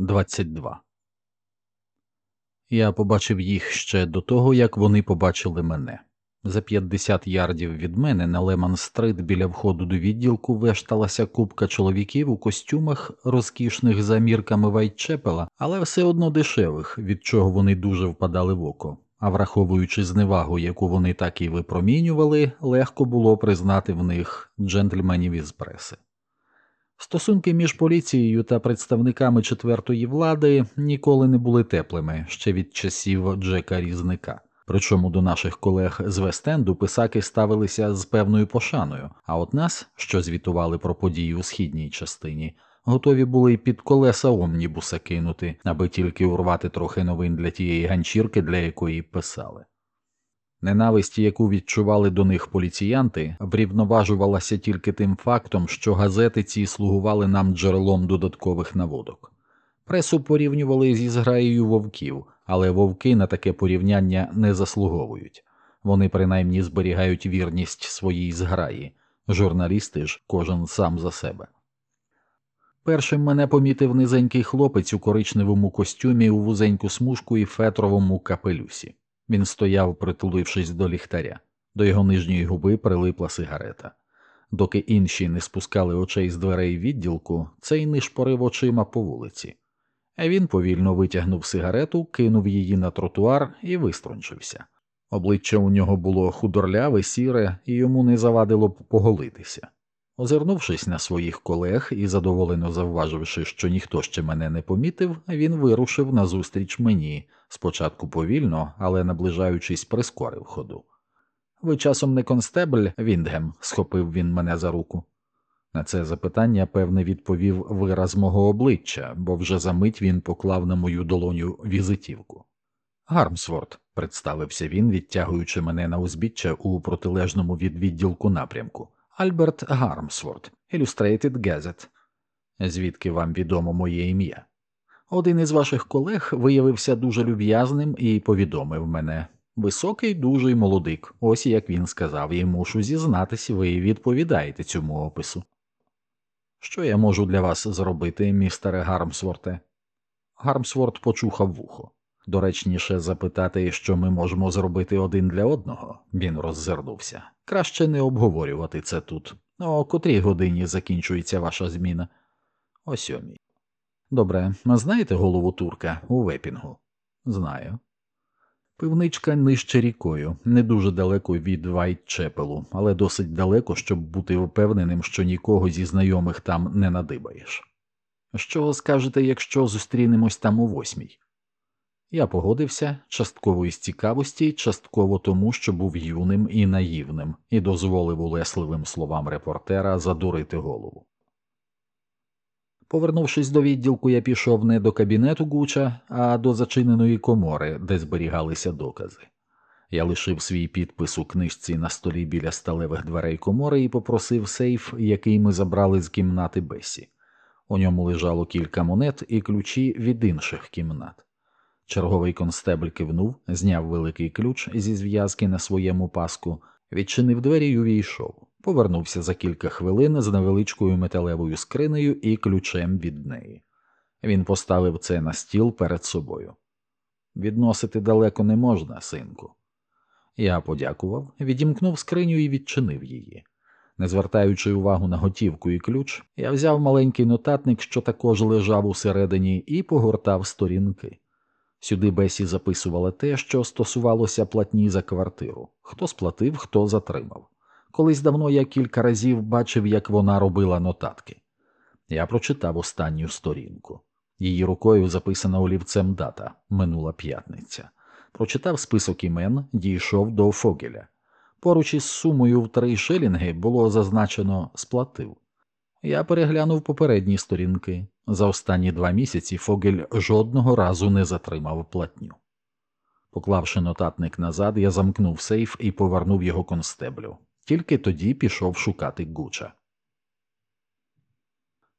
22 Я побачив їх ще до того, як вони побачили мене. За 50 ярдів від мене на Леман Стрит біля входу до відділку вешталася купка чоловіків у костюмах, розкішних за мірками Вайтчепела, але все одно дешевих, від чого вони дуже впадали в око. А враховуючи зневагу, яку вони так і випромінювали, легко було признати в них джентльменів із преси. Стосунки між поліцією та представниками четвертої влади ніколи не були теплими ще від часів Джека Різника. Причому до наших колег з Вестенду писаки ставилися з певною пошаною, а от нас, що звітували про події у східній частині, готові були під колеса омнібуса кинути, аби тільки урвати трохи новин для тієї ганчірки, для якої писали. Ненависть, яку відчували до них поліціянти, врівноважувалася тільки тим фактом, що газети ці слугували нам джерелом додаткових наводок. Пресу порівнювали зі зграєю вовків, але вовки на таке порівняння не заслуговують вони принаймні зберігають вірність своїй зграї, журналісти ж кожен сам за себе. Першим мене помітив низенький хлопець у коричневому костюмі у вузеньку смужку і фетровому капелюсі. Він стояв, притулившись до ліхтаря, до його нижньої губи прилипла сигарета. Доки інші не спускали очей з дверей відділку, цей нишпорив очима по вулиці. Він повільно витягнув сигарету, кинув її на тротуар і виструнчився. Обличчя у нього було худорляве, сіре, і йому не завадило б поголитися. Озирнувшись на своїх колег і задоволено завваживши, що ніхто ще мене не помітив, він вирушив назустріч мені, спочатку повільно, але наближаючись, прискорив ходу. Ви часом не констебль, Віндгем, схопив він мене за руку. На це запитання, певне, відповів вираз мого обличчя, бо вже за мить він поклав на мою долоню візитівку. Гармсворт, представився він, відтягуючи мене на узбіччя у протилежному від відділку напрямку. Альберт Гармсворт, Illustrated Gazette. Звідки вам відомо моє ім'я? Один із ваших колег виявився дуже люб'язним і повідомив мене. Високий, дужий молодик, ось як він сказав, і мушу зізнатись, ви відповідаєте цьому опису. Що я можу для вас зробити, містере Гармсворте? Гармсворт почухав вухо. Доречніше запитати, що ми можемо зробити один для одного, він роззирнувся. Краще не обговорювати це тут. О котрій годині закінчується ваша зміна? О сьомій. Добре, знаєте голову турка у вепінгу? Знаю. Пивничка нижче рікою, не дуже далеко від Вайтчепелу, але досить далеко, щоб бути впевненим, що нікого зі знайомих там не надибаєш. Що скажете, якщо зустрінемось там у восьмій? Я погодився частково із цікавості, частково тому, що був юним і наївним, і дозволив улесливим словам репортера задурити голову. Повернувшись до відділку, я пішов не до кабінету Гуча, а до зачиненої комори, де зберігалися докази. Я лишив свій підпис у книжці на столі біля сталевих дверей комори і попросив сейф, який ми забрали з кімнати Бесі. У ньому лежало кілька монет і ключі від інших кімнат. Черговий констебль кивнув, зняв великий ключ зі зв'язки на своєму паску, відчинив двері й увійшов. Повернувся за кілька хвилин з невеличкою металевою скринею і ключем від неї. Він поставив це на стіл перед собою. Відносити далеко не можна, синку. Я подякував, відімкнув скриню і відчинив її. Не звертаючи увагу на готівку і ключ, я взяв маленький нотатник, що також лежав усередині, і погортав сторінки. Сюди Бесі записувала те, що стосувалося платні за квартиру, хто сплатив, хто затримав. Колись давно я кілька разів бачив, як вона робила нотатки. Я прочитав останню сторінку. Її рукою записана олівцем дата минула п'ятниця. Прочитав список імен, дійшов до Фогеля. Поруч із сумою в три шилінги було зазначено сплатив. Я переглянув попередні сторінки. За останні два місяці Фогель жодного разу не затримав платню. Поклавши нотатник назад, я замкнув сейф і повернув його констеблю. Тільки тоді пішов шукати Гуча.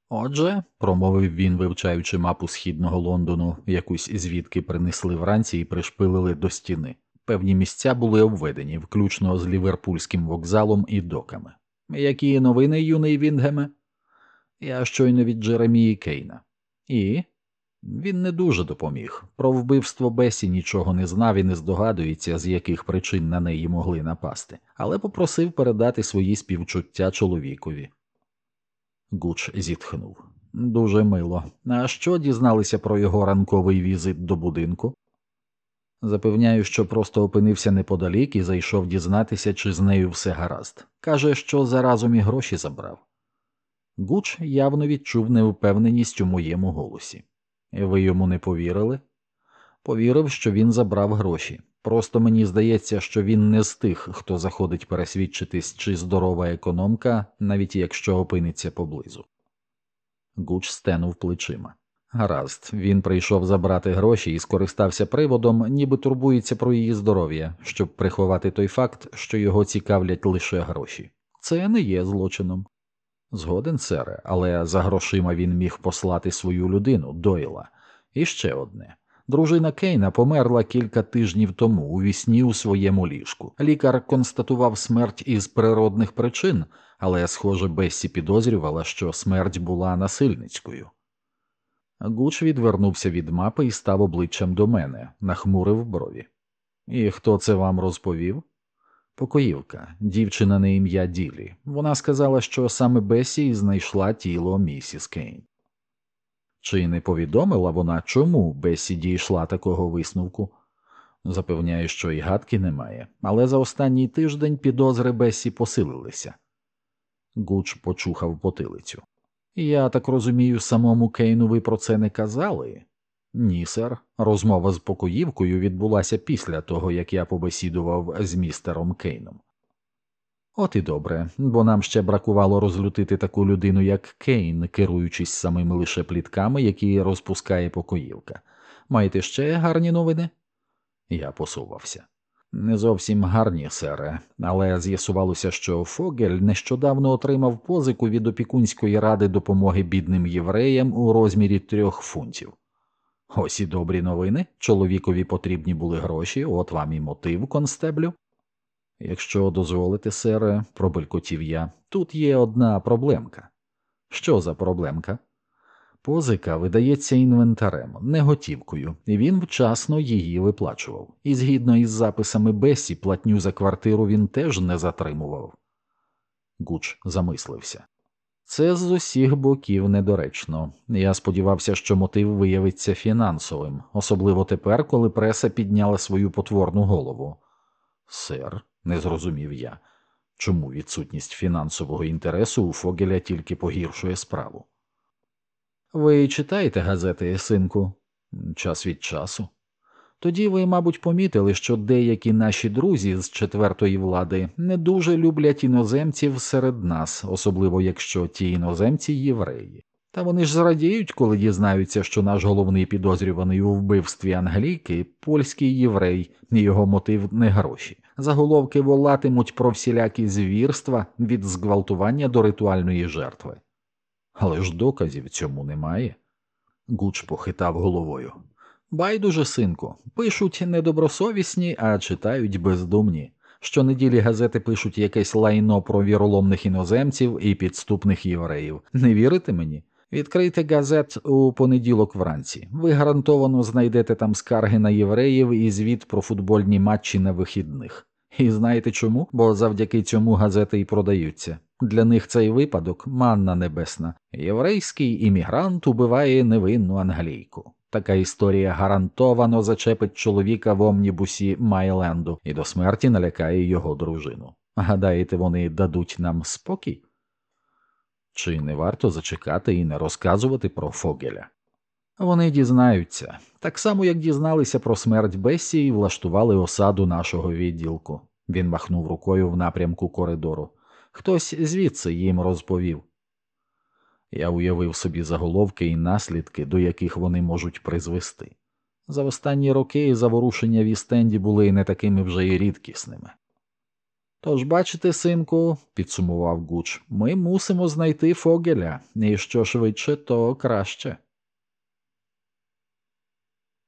Отже, промовив він, вивчаючи мапу східного Лондону, якусь звідки принесли вранці і пришпилили до стіни. Певні місця були обведені, включно з ліверпульським вокзалом і доками. Які новини, юний Вінгеме? Я щойно від Джеремії Кейна. І Він не дуже допоміг. Про вбивство Бесі нічого не знав і не здогадується, з яких причин на неї могли напасти, але попросив передати свої співчуття чоловікові. Гуч зітхнув. Дуже мило. А що дізналися про його ранковий візит до будинку? Запевняю, що просто опинився неподалік і зайшов дізнатися, чи з нею все гаразд. Каже, що заразом і гроші забрав. Гуч явно відчув невпевненість у моєму голосі. Ви йому не повірили? Повірив, що він забрав гроші. Просто мені здається, що він не з тих, хто заходить пересвідчитись, чи здорова економка, навіть якщо опиниться поблизу. Гуч стенув плечима. Гаразд, він прийшов забрати гроші і скористався приводом, ніби турбується про її здоров'я, щоб приховати той факт, що його цікавлять лише гроші. Це не є злочином. Згоден, сере, але за грошима він міг послати свою людину, Дойла. І ще одне. Дружина Кейна померла кілька тижнів тому у вісні у своєму ліжку. Лікар констатував смерть із природних причин, але, схоже, Бессі підозрювала, що смерть була насильницькою. Гуч відвернувся від мапи і став обличчям до мене, нахмурив брові. І хто це вам розповів? Покоївка, дівчина на ім'я Ділі. Вона сказала, що саме Бесі знайшла тіло місіс Кейн. Чи не повідомила вона, чому Бесі дійшла такого висновку? Запевняю, що і гадки немає, але за останній тиждень підозри Бесі посилилися. Гуч почухав потилицю. Я так розумію, самому Кейну ви про це не казали? Ні, сер. Розмова з покоївкою відбулася після того, як я побесідував з містером Кейном. От і добре, бо нам ще бракувало розлютити таку людину, як Кейн, керуючись самими лише плітками, які розпускає покоївка. Маєте ще гарні новини? Я посувався. Не зовсім гарні, сере, але з'ясувалося, що Фогель нещодавно отримав позику від опікунської ради допомоги бідним євреям у розмірі трьох фунтів. Ось і добрі новини. Чоловікові потрібні були гроші, от вам і мотив, констеблю. Якщо дозволите, сере, пробелькотів я, тут є одна проблемка. Що за проблемка? Позика видається інвентарем, не готівкою, і він вчасно її виплачував, і згідно із записами Бесі, платню за квартиру він теж не затримував. Гуч замислився. Це з усіх боків недоречно. Я сподівався, що мотив виявиться фінансовим, особливо тепер, коли преса підняла свою потворну голову. Сер, не зрозумів я, чому відсутність фінансового інтересу у Фогеля тільки погіршує справу. Ви читаєте газети, синку? Час від часу. Тоді ви, мабуть, помітили, що деякі наші друзі з четвертої влади не дуже люблять іноземців серед нас, особливо якщо ті іноземці євреї. Та вони ж зрадіють, коли дізнаються, що наш головний підозрюваний у вбивстві англійки польський єврей, і його мотив не гроші. Заголовки волатимуть про всілякі звірства від зґвалтування до ритуальної жертви. Але ж доказів цьому немає. Гуч похитав головою. Байдуже, синку, пишуть недобросовісні, а читають бездумні. Щонеділі газети пишуть якесь лайно про віроломних іноземців і підступних євреїв. Не вірите мені? Відкрийте газет у понеділок вранці. Ви гарантовано знайдете там скарги на євреїв і звіт про футбольні матчі на вихідних. І знаєте чому? Бо завдяки цьому газети і продаються. Для них цей випадок манна небесна. Єврейський іммігрант убиває невинну англійку. Така історія гарантовано зачепить чоловіка в омнібусі Майленду і до смерті налякає його дружину. Гадаєте, вони дадуть нам спокій? Чи не варто зачекати і не розказувати про Фогеля? Вони дізнаються, так само як дізналися про смерть Бесі і влаштували осаду нашого відділку. Він махнув рукою в напрямку коридору. Хтось звідси їм розповів. Я уявив собі заголовки і наслідки, до яких вони можуть призвести. За останні роки заворушення в Істенді були не такими вже й рідкісними. Тож, бачите, синку, підсумував Гуч, ми мусимо знайти Фогеля, і що швидше, то краще.